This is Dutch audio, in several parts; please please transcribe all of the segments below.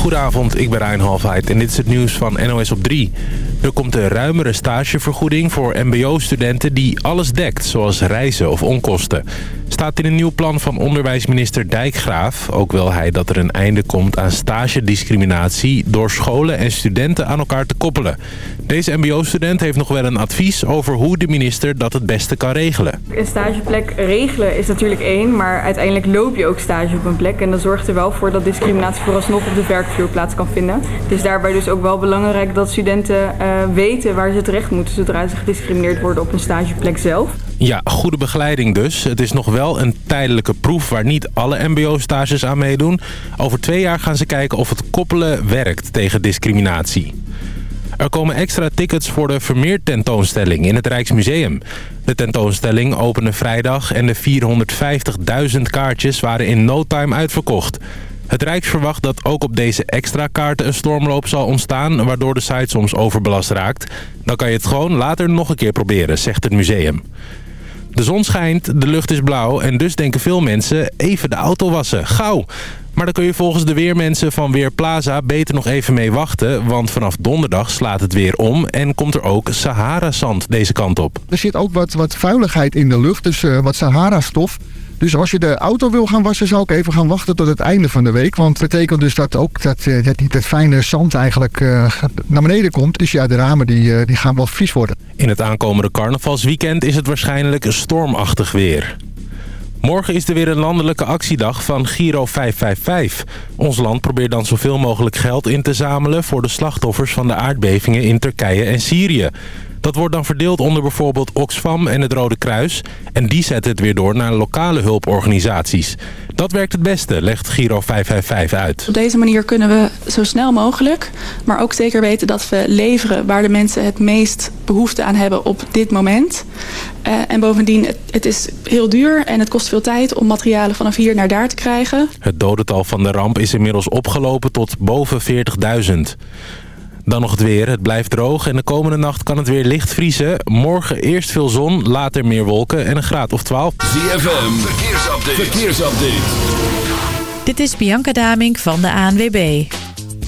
Goedenavond, ik ben Rijn Halfheid en dit is het nieuws van NOS op 3. Er komt een ruimere stagevergoeding voor mbo-studenten die alles dekt, zoals reizen of onkosten. Staat in een nieuw plan van onderwijsminister Dijkgraaf. Ook wil hij dat er een einde komt aan stagediscriminatie door scholen en studenten aan elkaar te koppelen. Deze mbo-student heeft nog wel een advies over hoe de minister dat het beste kan regelen. Een stageplek regelen is natuurlijk één, maar uiteindelijk loop je ook stage op een plek. En dat zorgt er wel voor dat discriminatie vooralsnog op de werkvloer plaats kan vinden. Het is daarbij dus ook wel belangrijk dat studenten uh, weten waar ze terecht moeten zodra ze gediscrimineerd worden op een stageplek zelf. Ja, goede begeleiding dus. Het is nog wel een tijdelijke proef waar niet alle mbo-stages aan meedoen. Over twee jaar gaan ze kijken of het koppelen werkt tegen discriminatie. Er komen extra tickets voor de Vermeer tentoonstelling in het Rijksmuseum. De tentoonstelling opende vrijdag en de 450.000 kaartjes waren in no time uitverkocht. Het Rijk verwacht dat ook op deze extra kaarten een stormloop zal ontstaan... waardoor de site soms overbelast raakt. Dan kan je het gewoon later nog een keer proberen, zegt het museum. De zon schijnt, de lucht is blauw en dus denken veel mensen even de auto wassen. Gauw! Maar daar kun je volgens de weermensen van Weerplaza beter nog even mee wachten. Want vanaf donderdag slaat het weer om en komt er ook Sahara-zand deze kant op. Er zit ook wat, wat vuiligheid in de lucht, dus uh, wat Sahara-stof. Dus als je de auto wil gaan wassen, zou ik even gaan wachten tot het einde van de week. Want het betekent dus dat ook dat, dat, dat fijne zand eigenlijk uh, naar beneden komt. Dus ja, de ramen die, uh, die gaan wel vies worden. In het aankomende carnavalsweekend is het waarschijnlijk stormachtig weer. Morgen is er weer een landelijke actiedag van Giro 555. Ons land probeert dan zoveel mogelijk geld in te zamelen... voor de slachtoffers van de aardbevingen in Turkije en Syrië. Dat wordt dan verdeeld onder bijvoorbeeld Oxfam en het Rode Kruis. En die zetten het weer door naar lokale hulporganisaties. Dat werkt het beste, legt Giro 555 uit. Op deze manier kunnen we zo snel mogelijk, maar ook zeker weten dat we leveren waar de mensen het meest behoefte aan hebben op dit moment. Uh, en bovendien, het, het is heel duur en het kost veel tijd om materialen vanaf hier naar daar te krijgen. Het dodental van de ramp is inmiddels opgelopen tot boven 40.000. Dan nog het weer. Het blijft droog en de komende nacht kan het weer licht vriezen. Morgen eerst veel zon, later meer wolken en een graad of 12. ZFM, verkeersupdate. verkeersupdate. Dit is Bianca Damink van de ANWB.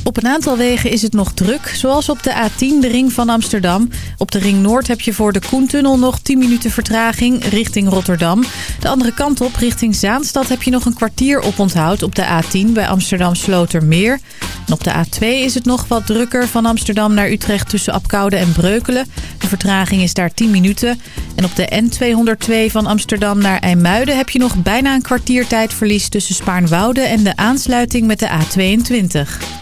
Op een aantal wegen is het nog druk, zoals op de A10, de ring van Amsterdam. Op de ring Noord heb je voor de Koentunnel nog 10 minuten vertraging richting Rotterdam. De andere kant op, richting Zaanstad, heb je nog een kwartier op onthoud op de A10 bij Amsterdam Slotermeer. En op de A2 is het nog wat drukker van Amsterdam naar Utrecht tussen Apkoude en Breukelen. De vertraging is daar 10 minuten. En op de N202 van Amsterdam naar IJmuiden heb je nog bijna een kwartier tijdverlies tussen Spaarnwoude en de aansluiting met de A22.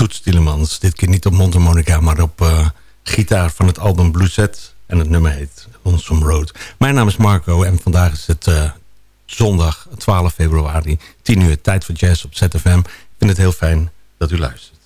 Toets Tielemans. Dit keer niet op mondharmonica, maar op uh, gitaar van het album Blue Set. En het nummer heet Lonesome Road. Mijn naam is Marco en vandaag is het uh, zondag 12 februari. 10 uur, tijd voor jazz op ZFM. Ik vind het heel fijn dat u luistert.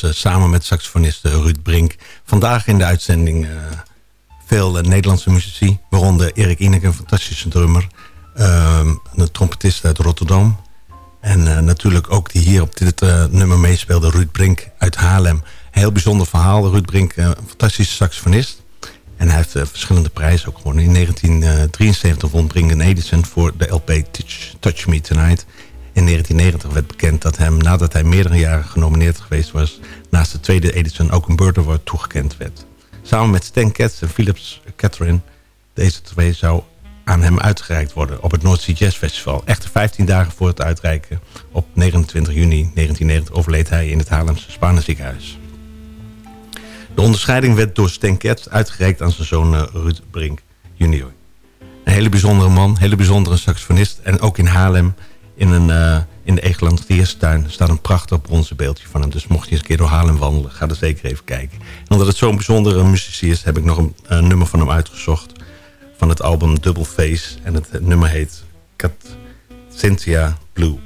Jacobs samen met saxofonist Ruud Brink. Vandaag in de uitzending veel Nederlandse muzici, waaronder Erik Ineke, een fantastische drummer. een trompetist uit Rotterdam. En natuurlijk ook die hier op dit nummer meespeelde, Ruud Brink uit Haarlem. Heel bijzonder verhaal. Ruud Brink, een fantastische saxofonist. En hij heeft verschillende prijzen ook gewonnen. In 1973 won Brink een Edison voor de LP Touch Me Tonight. In 1990 werd bekend dat hem, nadat hij meerdere jaren genomineerd geweest was... naast de tweede Edison ook een Bird Award toegekend werd. Samen met Stan Katz en Philips Catherine, deze twee zou aan hem uitgereikt worden op het Sea Jazz Festival. Echter 15 dagen voor het uitreiken, op 29 juni 1990, overleed hij in het Haarlemse Spanenziekenhuis. De onderscheiding werd door Stan Katz uitgereikt aan zijn zoon eh, Ruud Brink junior. Een hele bijzondere man, hele bijzondere saxofonist. En ook in Haarlem in, een, uh, in de Egeland staat een prachtig bronzen beeldje van hem. Dus mocht je eens een keer door Haarlem wandelen, ga er zeker even kijken. En omdat het zo'n bijzondere muziek is, heb ik nog een nummer van hem uitgezocht. Van het album Double Face. En het nummer heet Cat Cynthia Blue.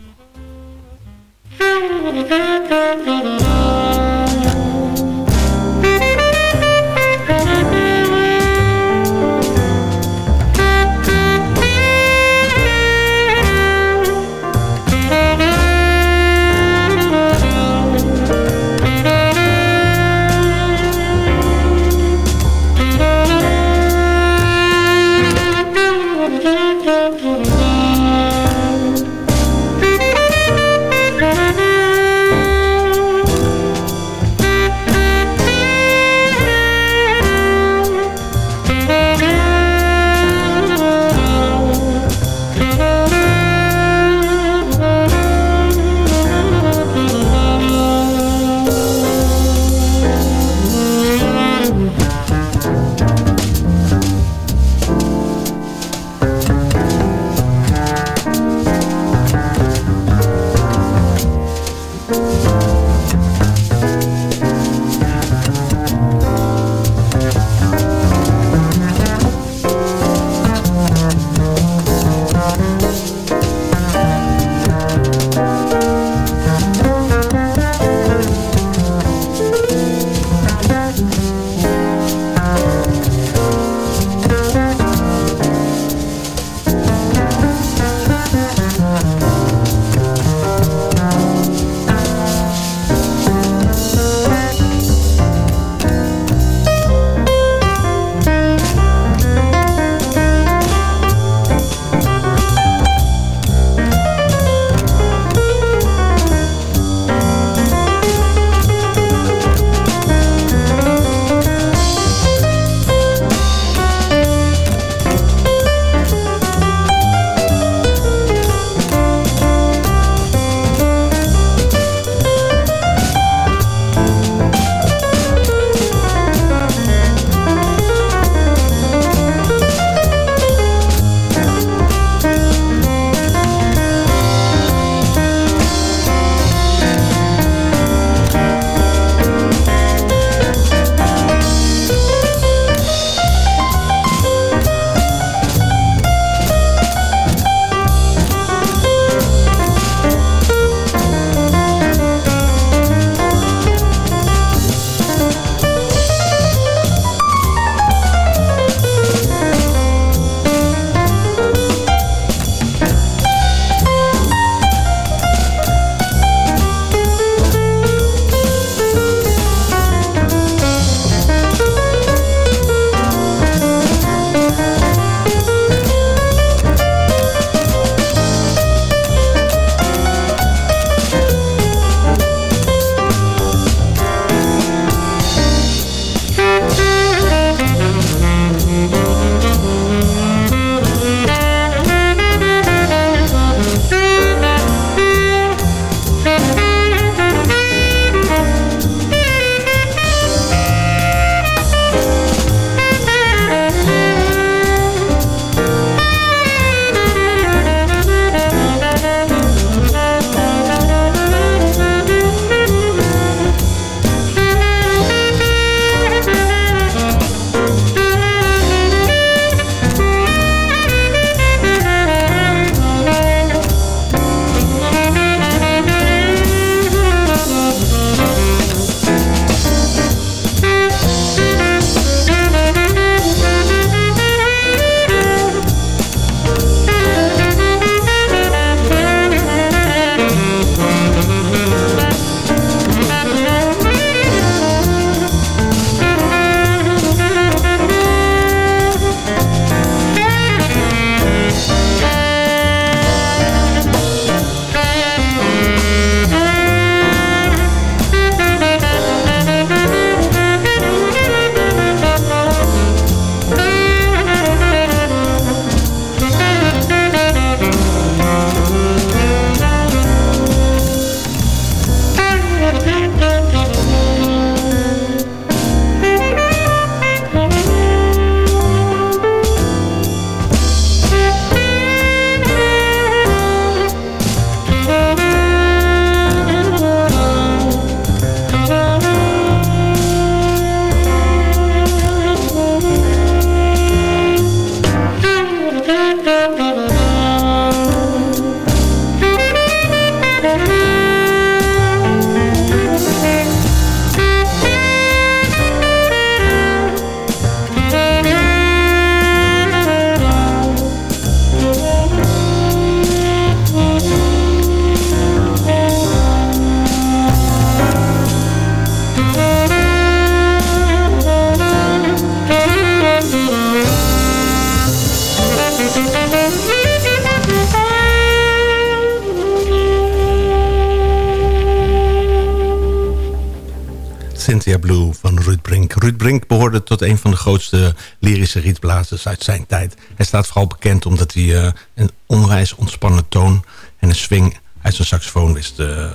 Rietblazers uit zijn tijd. Hij staat vooral bekend omdat hij uh, een onwijs ontspannen toon... en een swing uit zijn saxofoon wist uh, uh,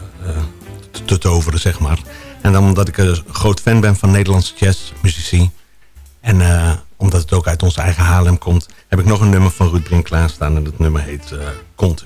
te toveren, zeg maar. En dan omdat ik een groot fan ben van Nederlandse jazzmuzici... en omdat het ook uit onze eigen Haarlem komt... heb ik nog een nummer van Ruud Brink klaarstaan... en dat nummer heet Conte.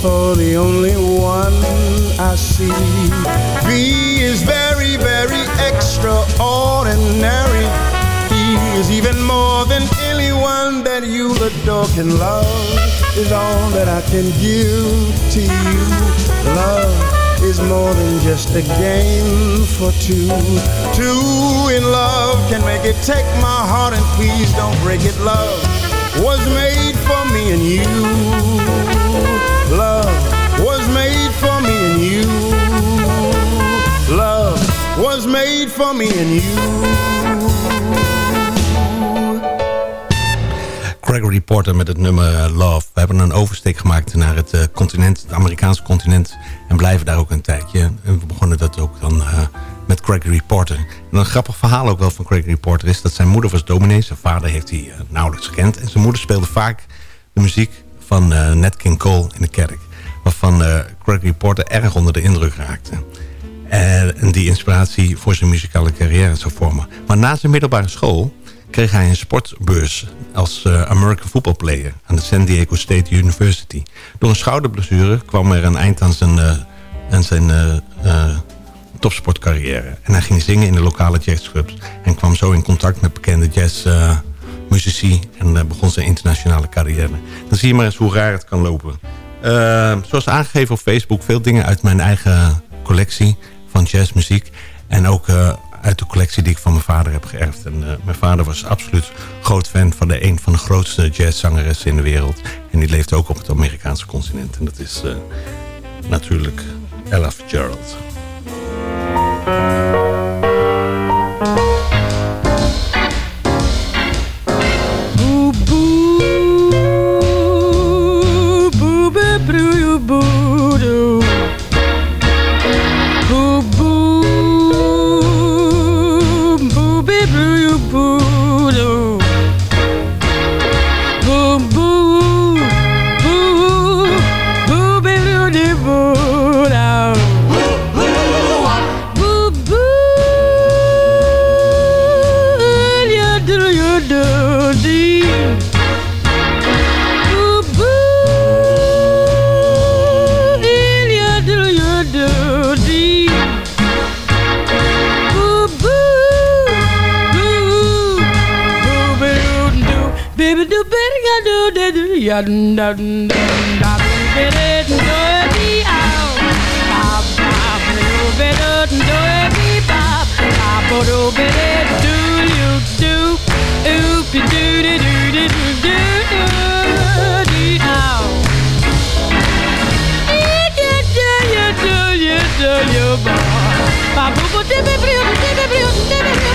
For the only one I see. B is very, very extraordinary. He is even more than anyone that you adore can love. Is all that I can give to you. Love is more than just a game for two. Two in love can make it. Take my heart and please don't break it. Love was made for me and you. Love was made for me and you. Love was made for me and you. Gregory Porter met het nummer Love. We hebben een oversteek gemaakt naar het eh, continent, het Amerikaanse continent. En blijven daar ook een tijdje. En we begonnen dat ook dan eh, met Gregory Porter. En een grappig verhaal ook wel van Gregory Porter is... dat zijn moeder was dominee, zijn vader heeft hij eh, nauwelijks gekend. En zijn moeder speelde vaak de muziek van eh, Nat King Cole in de kerk. Waarvan eh, Gregory Porter erg onder de indruk raakte. Eh, en die inspiratie voor zijn muzikale carrière zou vormen. Maar na zijn middelbare school kreeg hij een sportbeurs als eh, American Football Player aan de San Diego State University. Door een schouderblessure kwam er een eind aan zijn, zijn topsportcarrière. En hij ging zingen in de lokale jazzclubs en kwam zo in contact met bekende jazzmuzici en eh, begon zijn internationale carrière. Dan zie je maar eens hoe raar het kan lopen. Eh, zoals aangegeven op Facebook, veel dingen uit mijn eigen collectie van jazzmuziek. En ook eh, uit de collectie die ik van mijn vader heb geërfd. En mijn vader was absoluut groot fan van de een van de grootste jazzzangeressen in de wereld. En die leefde ook op het Amerikaanse continent. En dat is natuurlijk Ella Fitzgerald. Ba-boo-boo-dibby-boo-dibby-boo-dibby-boo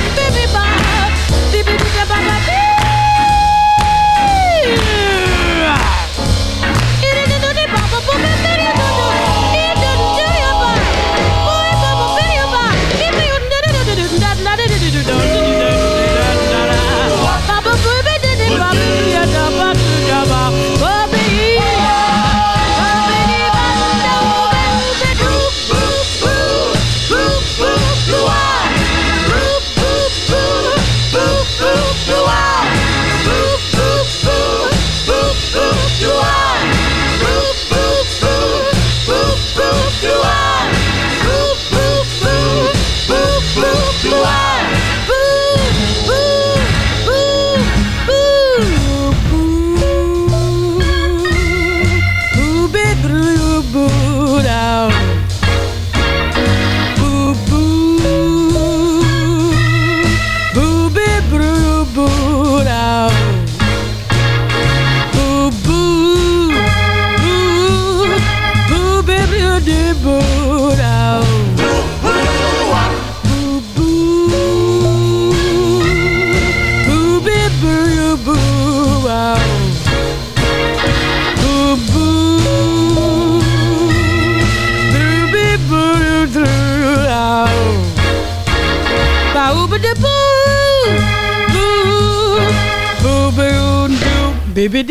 ow. Baby,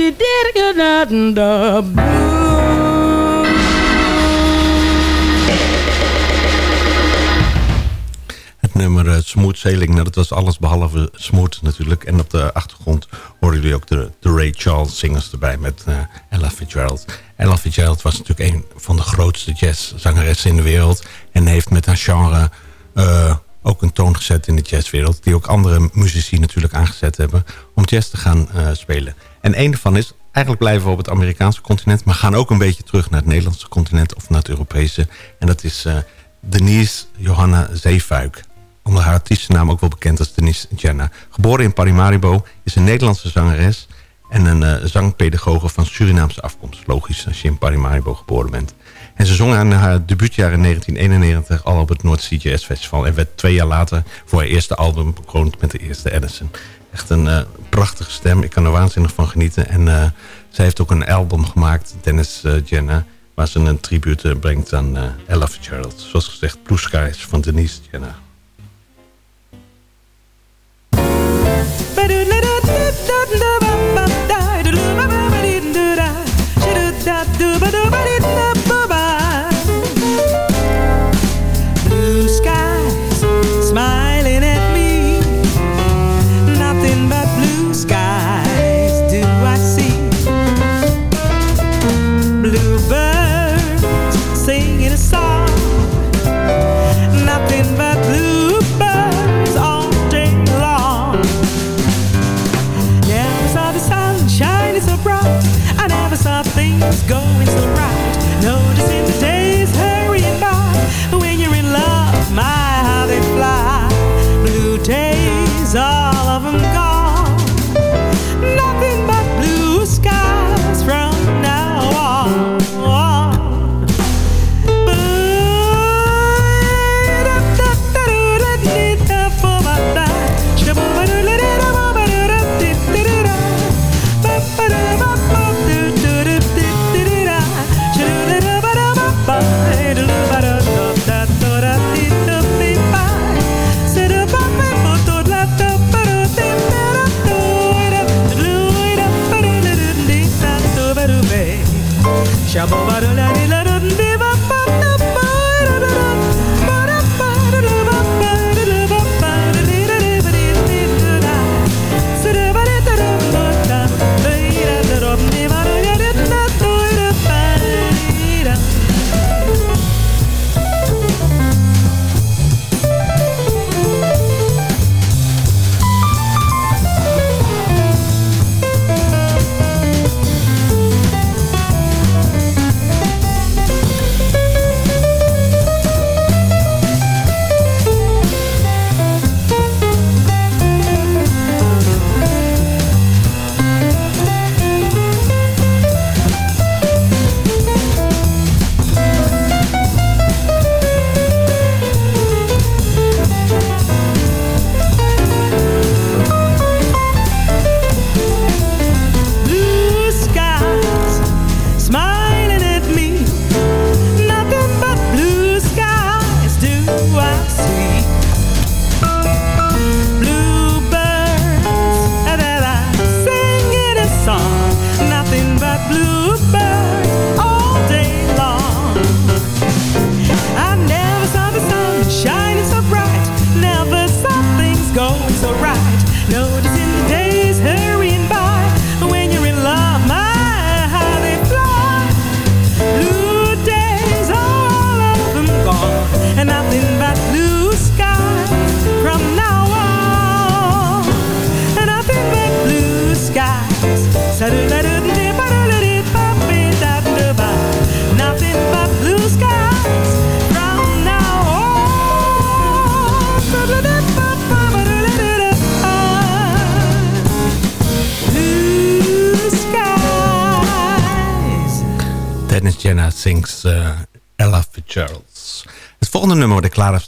nummer uh, Smooth Sailing, nou, dat was alles behalve smooth natuurlijk. En op de achtergrond hoorden jullie ook de, de Ray Charles zingers erbij met uh, Ella Fitzgerald. Ella Fitzgerald was natuurlijk een van de grootste jazzzangeressen in de wereld. En heeft met haar genre uh, ook een toon gezet in de jazzwereld. Die ook andere muzici natuurlijk aangezet hebben om jazz te gaan spelen. En een daarvan is, eigenlijk blijven we op het Amerikaanse continent... maar gaan ook een beetje terug naar het Nederlandse continent of naar het Europese. En dat is uh, Denise Johanna Zeefuik. Onder haar artiestennaam ook wel bekend als Denise Jenna. Geboren in Parimaribo, is een Nederlandse zangeres... en een uh, zangpedagoge van Surinaamse afkomst. Logisch als je in Parimaribo geboren bent. En ze zong aan haar debuutjaar in 1991 al op het North Sea Festival... en werd twee jaar later voor haar eerste album bekroond met de eerste Edison. Echt een uh, prachtige stem. Ik kan er waanzinnig van genieten. En uh, zij heeft ook een album gemaakt, Dennis uh, Jenna... waar ze een tribute brengt aan Ella Fitzgerald. Zoals gezegd, Blue Skies van Denise Jenna.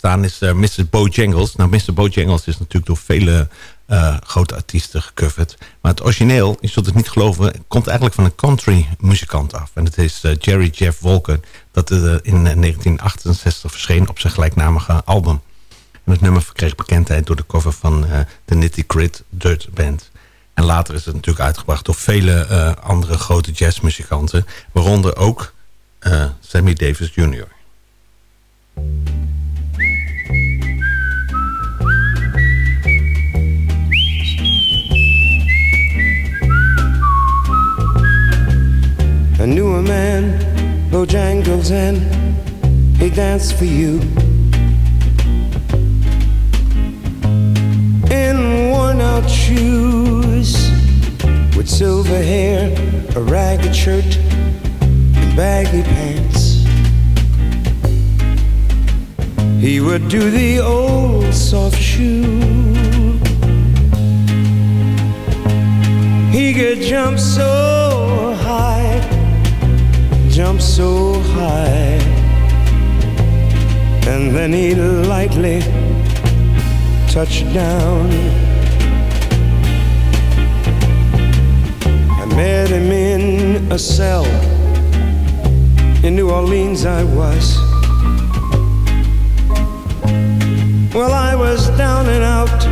Staan is uh, Mrs. Bojangles. Nou, Mr. Bojangles is natuurlijk door vele uh, grote artiesten gecoverd. Maar het origineel, je zult het niet geloven, komt eigenlijk van een country muzikant af. En het is Jerry Jeff Walker, dat in 1968 verscheen op zijn gelijknamige album. En het nummer verkreeg bekendheid door de cover van de Nitty Grit Dirt Band. En later is het natuurlijk uitgebracht door vele andere grote jazzmuzikanten. Waaronder ook Sammy Davis Jr. I knew a man, Bojangles, and he danced for you. In worn out shoes, with silver hair, a ragged shirt, and baggy pants. He would do the old soft shoe. He could jump so jump so high, and then he'd lightly touched down. I met him in a cell in New Orleans. I was. Well, I was down and out.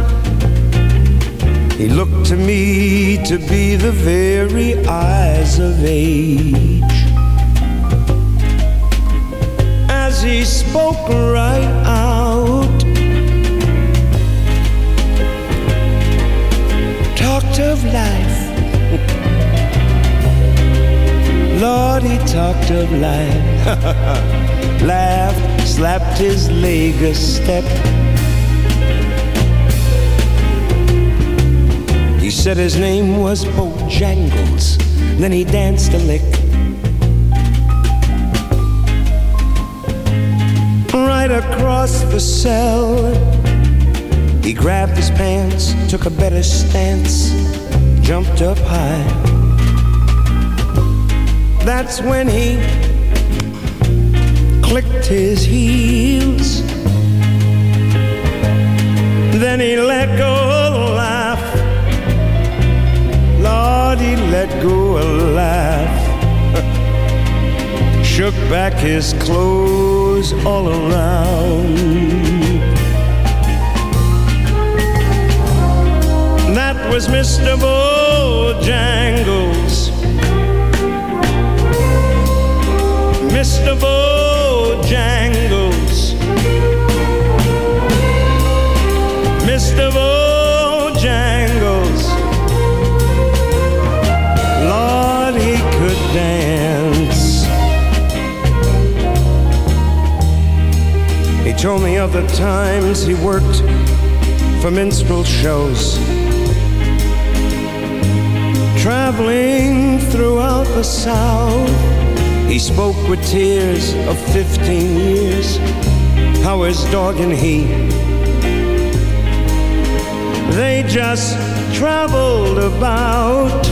He looked to me to be the very eyes of age. He spoke right out, talked of life. Lord, he talked of life. Laughed, slapped his leg a step. He said his name was Bojangles. Then he danced a lick. Across the cell, he grabbed his pants, took a better stance, jumped up high. That's when he clicked his heels. Then he let go a laugh. Lord, he let go a laugh. Shook back his clothes all around. That was Mr. Bojangles. Mr. Bojangles. Mr. Bojangles. Told me of the times he worked for minstrel shows. Traveling throughout the South. He spoke with tears of 15 years, how his dog and he, they just traveled about.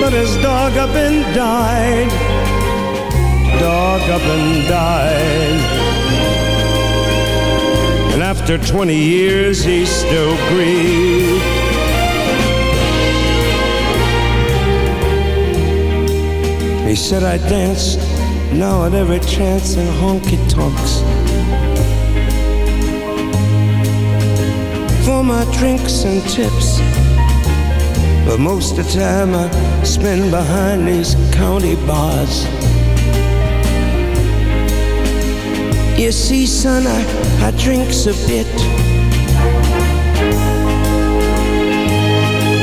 But his dog up and died, dog up and died. And after 20 years, he still grieved. He said I danced now at every chance in honky tonks. For my drinks and tips. But most of the time I spend behind these county bars. You see, son, I, I drinks a bit.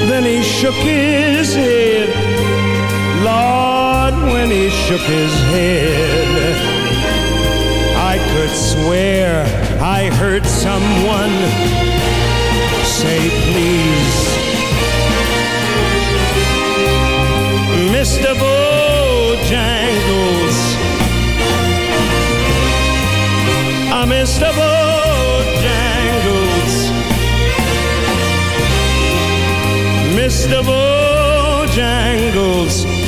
Then he shook his head. Lord, when he shook his head, I could swear I heard someone say, ah, Mr. Bojangles, Mr. Bojangles.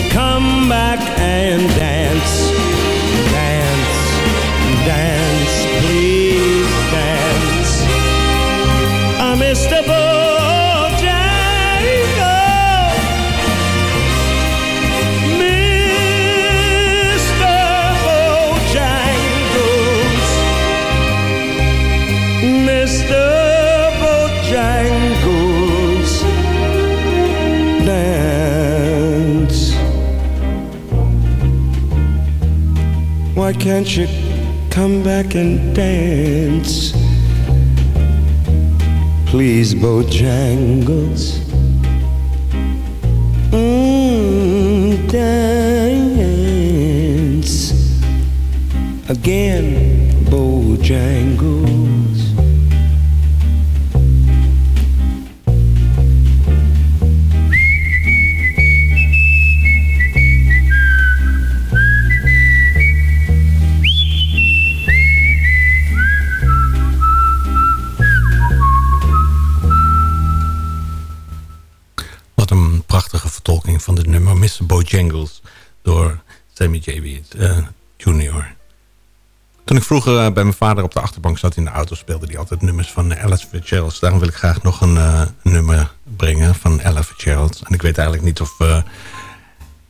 Why can't you come back and dance? Please, Bojangles. Mm, dance again, Bojangles. Mr. Bojangles door Sammy J. eh, Jr. Toen ik vroeger eh, bij mijn vader op de achterbank zat in de auto... speelde hij altijd nummers van Ella Fitzgerald. Daarom wil ik graag nog een eh, nummer brengen van Ella Fitzgerald. En ik weet eigenlijk niet of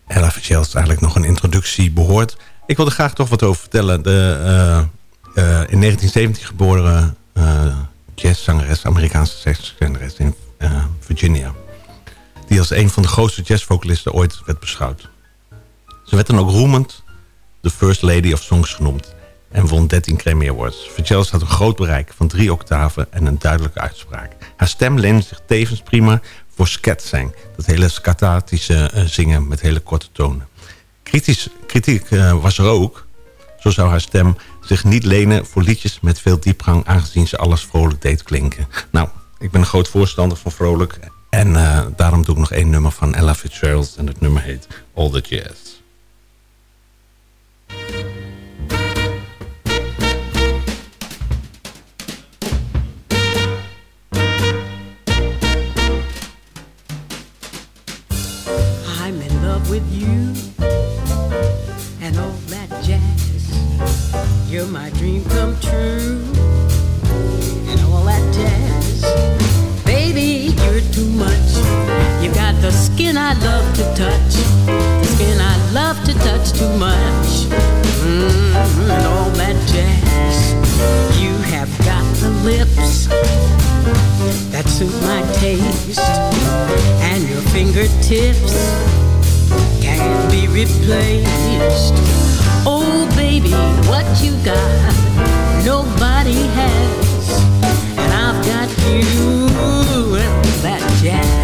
Ella Fitzgerald eigenlijk nog een introductie behoort. Ik wil er graag toch wat over vertellen. De, in 1970 geboren jazzzangeres, Amerikaanse jazzzangeres in Virginia die als een van de grootste jazzvocalisten ooit werd beschouwd. Ze werd dan ook roemend de First Lady of Songs genoemd en won 13 Grammy Awards. Fitzgerald had een groot bereik van drie octaven en een duidelijke uitspraak. Haar stem leende zich tevens prima voor scatzang, dat hele scatatische eh, zingen met hele korte tonen. Kritisch, kritiek eh, was er ook. Zo zou haar stem zich niet lenen voor liedjes met veel diepgang... aangezien ze alles vrolijk deed klinken. Nou, ik ben een groot voorstander van vrolijk... En eh, daarom doe ik nog één nummer van Ella Fitzgerald. En het nummer heet All the Jazz. Touch, the skin I love to touch too much. Mm, and all that jazz. You have got the lips that suit my taste, and your fingertips can't be replaced. Oh, baby, what you got, nobody has. And I've got you and that jazz.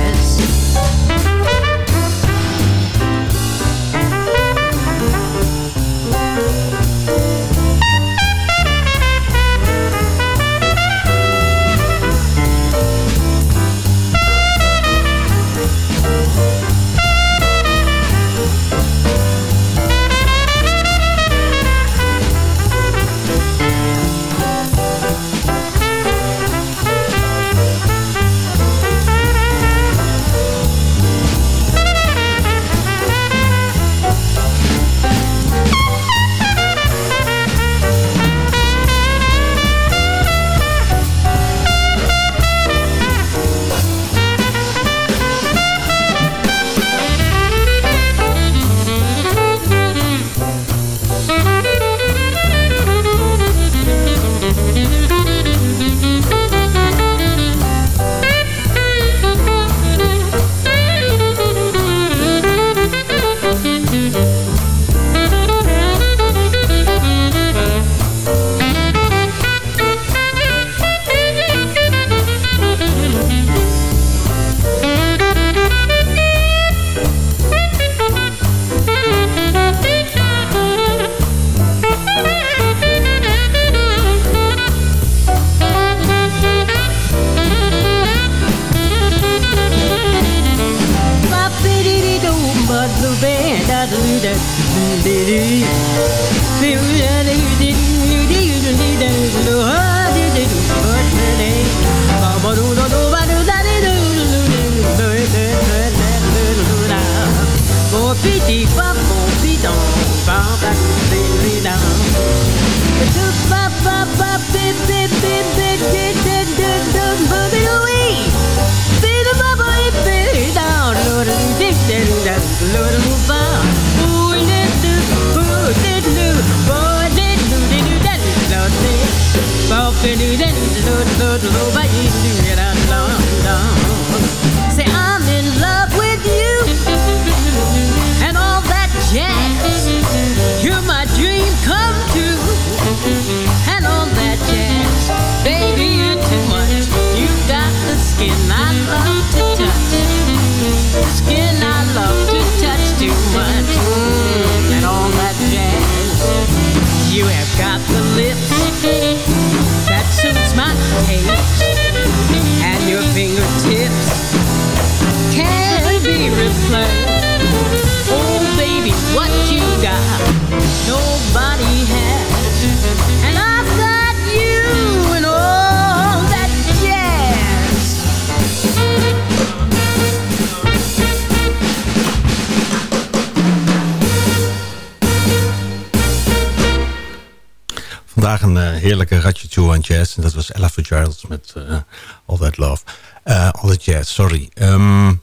Heerlijke ratje toe aan jazz. En dat was Ella Fitzgerald met eh, All That Love. Eh, all That Jazz, sorry. Ehm,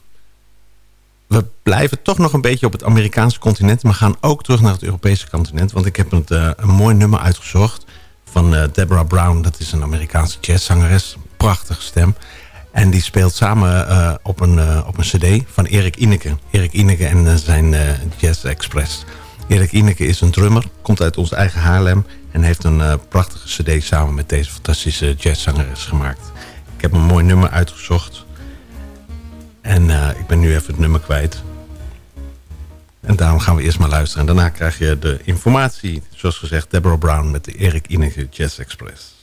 we blijven toch nog een beetje op het Amerikaanse continent. Maar gaan ook terug naar het Europese continent. Want ik heb een, eh, een mooi nummer uitgezocht. Van Deborah Brown. Dat is een Amerikaanse jazzzangeres. Prachtige stem. En die speelt samen op, een, op een cd van Erik Ineke. Erik Ineke en zijn Jazz Express. Erik Ineke is een drummer. Komt uit ons eigen Haarlem. En heeft een eh, prachtige cd samen met deze fantastische jazzzangeres gemaakt. Ik heb een mooi nummer uitgezocht. En eh, ik ben nu even het nummer kwijt. En daarom gaan we eerst maar luisteren. En daarna krijg je de informatie. Zoals gezegd, Deborah Brown met de Erik Inige Jazz Express.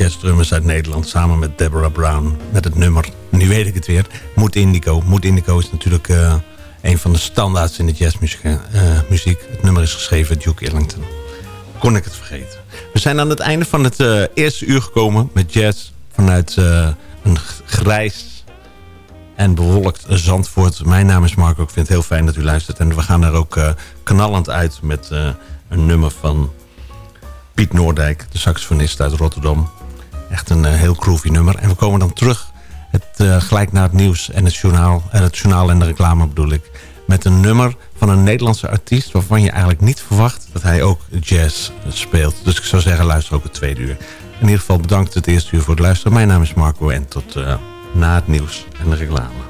Jazzdrummers uit Nederland. Samen met Deborah Brown. Met het nummer, nu weet ik het weer, Moed Indigo. Moed Indigo is natuurlijk uh, een van de standaards in de jazzmuziek. Uh, muziek. Het nummer is geschreven Duke Ellington. Kon ik het vergeten. We zijn aan het einde van het eerste uur gekomen met jazz. Vanuit een grijs en bewolkt Zandvoort. Mijn naam is Marco. Ik vind het heel fijn dat u luistert. En we gaan er ook knallend uit met een nummer van Piet Noordijk, de saxofonist uit Rotterdam. Echt een uh, heel groovy nummer. En we komen dan terug het, gelijk naar het nieuws en het journaal. En het journaal en de reclame bedoel ik. Met een nummer van een Nederlandse artiest... waarvan je eigenlijk niet verwacht dat hij ook jazz speelt. Dus ik zou zeggen, luister ook het tweede uur. In ieder geval bedankt het eerste uur voor het luisteren. Mijn naam is Marco en tot na het nieuws en de reclame.